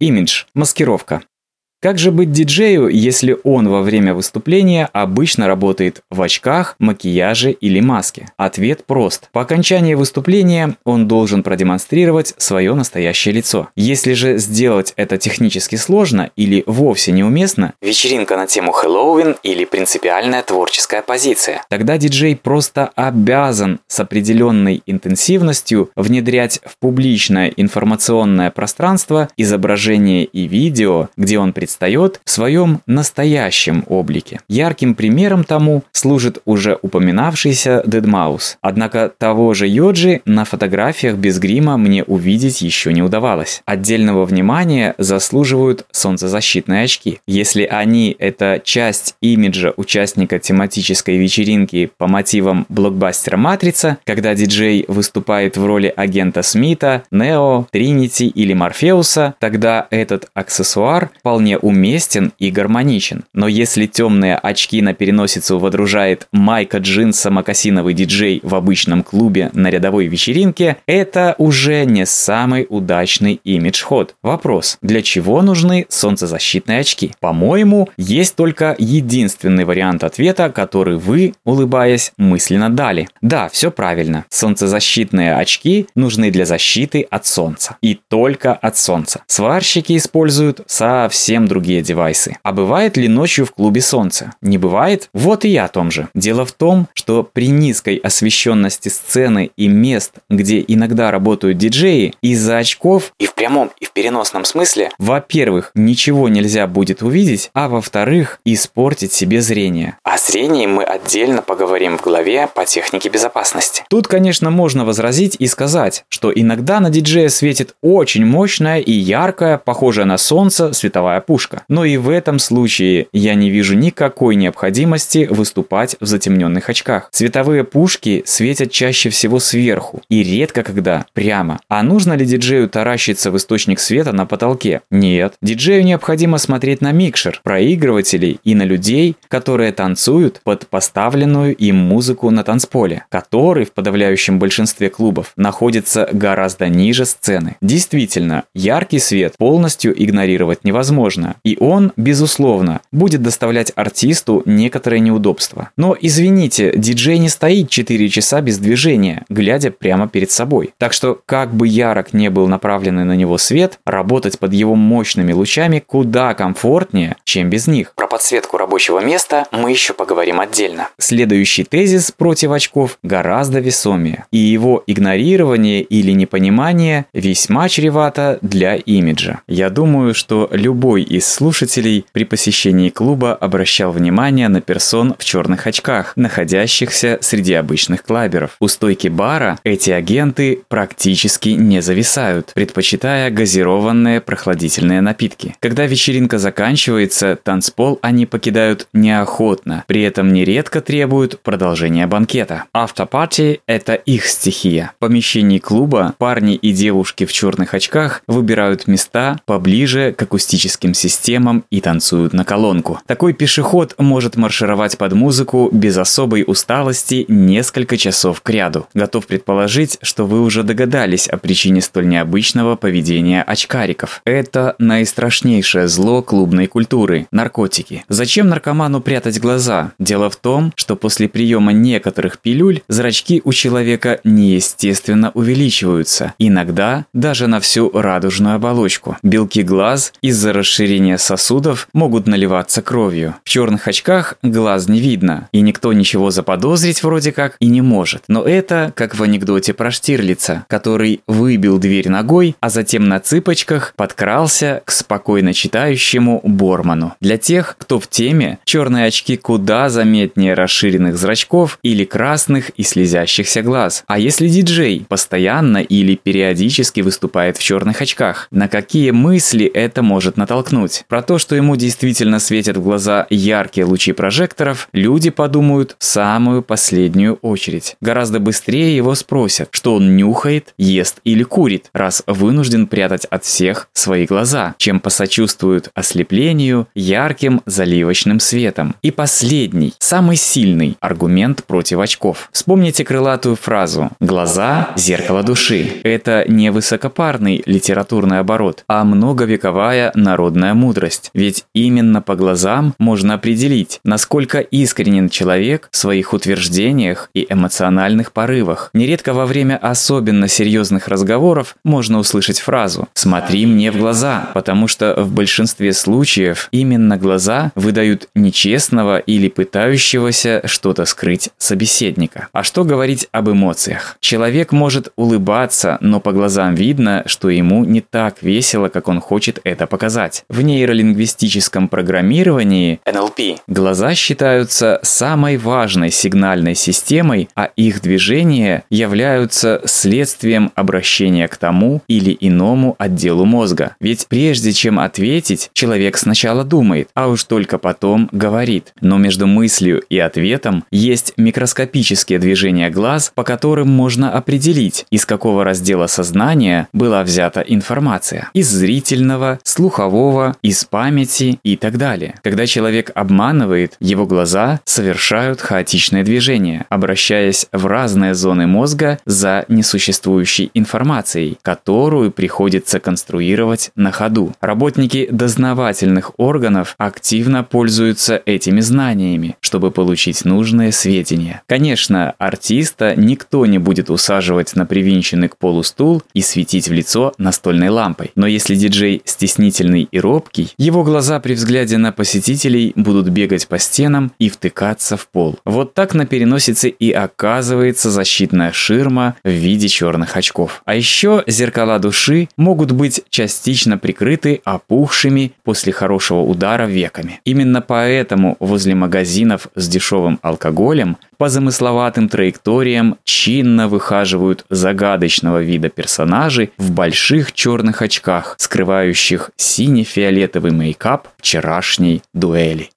Имидж – маскировка. Как же быть диджею, если он во время выступления обычно работает в очках, макияже или маске? Ответ прост. По окончании выступления он должен продемонстрировать свое настоящее лицо. Если же сделать это технически сложно или вовсе неуместно, вечеринка на тему Хэллоуин или принципиальная творческая позиция, тогда диджей просто обязан с определенной интенсивностью внедрять в публичное информационное пространство изображение и видео, где он представляет предстает в своем настоящем облике. Ярким примером тому служит уже упоминавшийся Дедмаус. Однако того же Йоджи на фотографиях без грима мне увидеть еще не удавалось. Отдельного внимания заслуживают солнцезащитные очки. Если они – это часть имиджа участника тематической вечеринки по мотивам блокбастера «Матрица», когда диджей выступает в роли агента Смита, Нео, Тринити или Морфеуса, тогда этот аксессуар вполне уместен и гармоничен. Но если темные очки на переносицу водружает майка джинса макасиновый диджей в обычном клубе на рядовой вечеринке, это уже не самый удачный имидж-ход. Вопрос, для чего нужны солнцезащитные очки? По-моему, есть только единственный вариант ответа, который вы, улыбаясь, мысленно дали. Да, все правильно. Солнцезащитные очки нужны для защиты от солнца. И только от солнца. Сварщики используют совсем другие девайсы. А бывает ли ночью в клубе солнце? Не бывает? Вот и я о том же. Дело в том, что при низкой освещенности сцены и мест, где иногда работают диджеи, из-за очков и в прямом, и в переносном смысле, во-первых, ничего нельзя будет увидеть, а во-вторых, испортить себе зрение. Зрении мы отдельно поговорим в главе по технике безопасности. Тут, конечно, можно возразить и сказать, что иногда на диджея светит очень мощная и яркая, похожая на солнце, световая пушка. Но и в этом случае я не вижу никакой необходимости выступать в затемненных очках. Цветовые пушки светят чаще всего сверху и редко когда прямо. А нужно ли диджею таращиться в источник света на потолке? Нет. Диджею необходимо смотреть на микшер, проигрывателей и на людей, которые танцуют под поставленную им музыку на танцполе, который в подавляющем большинстве клубов находится гораздо ниже сцены. Действительно, яркий свет полностью игнорировать невозможно, и он, безусловно, будет доставлять артисту некоторые неудобства. Но извините, диджей не стоит 4 часа без движения, глядя прямо перед собой. Так что, как бы ярок не был направленный на него свет, работать под его мощными лучами куда комфортнее, чем без них. Про подсветку рабочего места мы еще поговорим отдельно. Следующий тезис против очков гораздо весомее, и его игнорирование или непонимание весьма чревато для имиджа. Я думаю, что любой из слушателей при посещении клуба обращал внимание на персон в черных очках, находящихся среди обычных клаберов. У стойки бара эти агенты практически не зависают, предпочитая газированные прохладительные напитки. Когда вечеринка заканчивается, танцпол они покидают неохотно, при этом нередко требуют продолжения банкета. Автопарти – это их стихия. В помещении клуба парни и девушки в черных очках выбирают места поближе к акустическим системам и танцуют на колонку. Такой пешеход может маршировать под музыку без особой усталости несколько часов к ряду. Готов предположить, что вы уже догадались о причине столь необычного поведения очкариков. Это наистрашнейшее зло клубной культуры – наркотики. Зачем наркоману прятать глаза? Дело в том, что после приема некоторых пилюль зрачки у человека неестественно увеличиваются, иногда даже на всю радужную оболочку. Белки глаз из-за расширения сосудов могут наливаться кровью. В черных очках глаз не видно, и никто ничего заподозрить вроде как и не может. Но это как в анекдоте про Штирлица, который выбил дверь ногой, а затем на цыпочках подкрался к спокойно читающему Борману. Для тех, кто в теме, черные очки куда заметнее расширенных зрачков или красных и слезящихся глаз. А если диджей постоянно или периодически выступает в черных очках, на какие мысли это может натолкнуть? про то, что ему действительно светят в глаза яркие лучи прожекторов, люди подумают в самую последнюю очередь. Гораздо быстрее его спросят, что он нюхает, ест или курит, раз вынужден прятать от всех свои глаза, чем посочувствуют ослеплению ярким заливочным светом. И последний последний, самый сильный аргумент против очков. Вспомните крылатую фразу «Глаза – зеркало души». Это не высокопарный литературный оборот, а многовековая народная мудрость. Ведь именно по глазам можно определить, насколько искренен человек в своих утверждениях и эмоциональных порывах. Нередко во время особенно серьезных разговоров можно услышать фразу «смотри мне в глаза», потому что в большинстве случаев именно глаза выдают нечестного или пытающегося что-то скрыть собеседника. А что говорить об эмоциях? Человек может улыбаться, но по глазам видно, что ему не так весело, как он хочет это показать. В нейролингвистическом программировании NLP глаза считаются самой важной сигнальной системой, а их движения являются следствием обращения к тому или иному отделу мозга. Ведь прежде чем ответить, человек сначала думает, а уж только потом говорит. Но между мыслью и ответом есть микроскопические движения глаз, по которым можно определить, из какого раздела сознания была взята информация. Из зрительного, слухового, из памяти и так далее. Когда человек обманывает, его глаза совершают хаотичное движение, обращаясь в разные зоны мозга за несуществующей информацией, которую приходится конструировать на ходу. Работники дознавательных органов активно пользуются этими знаниями, чтобы получить нужные сведения. Конечно, артиста никто не будет усаживать на привинченный к полу стул и светить в лицо настольной лампой. Но если диджей стеснительный и робкий, его глаза при взгляде на посетителей будут бегать по стенам и втыкаться в пол. Вот так на переносице и оказывается защитная ширма в виде черных очков. А еще зеркала души могут быть частично прикрыты опухшими после хорошего удара веками. Именно поэтому возле магазинов с дешевым алкоголем по замысловатым траекториям чинно выхаживают загадочного вида персонажи в больших черных очках, скрывающих сине-фиолетовый мейкап вчерашней дуэли.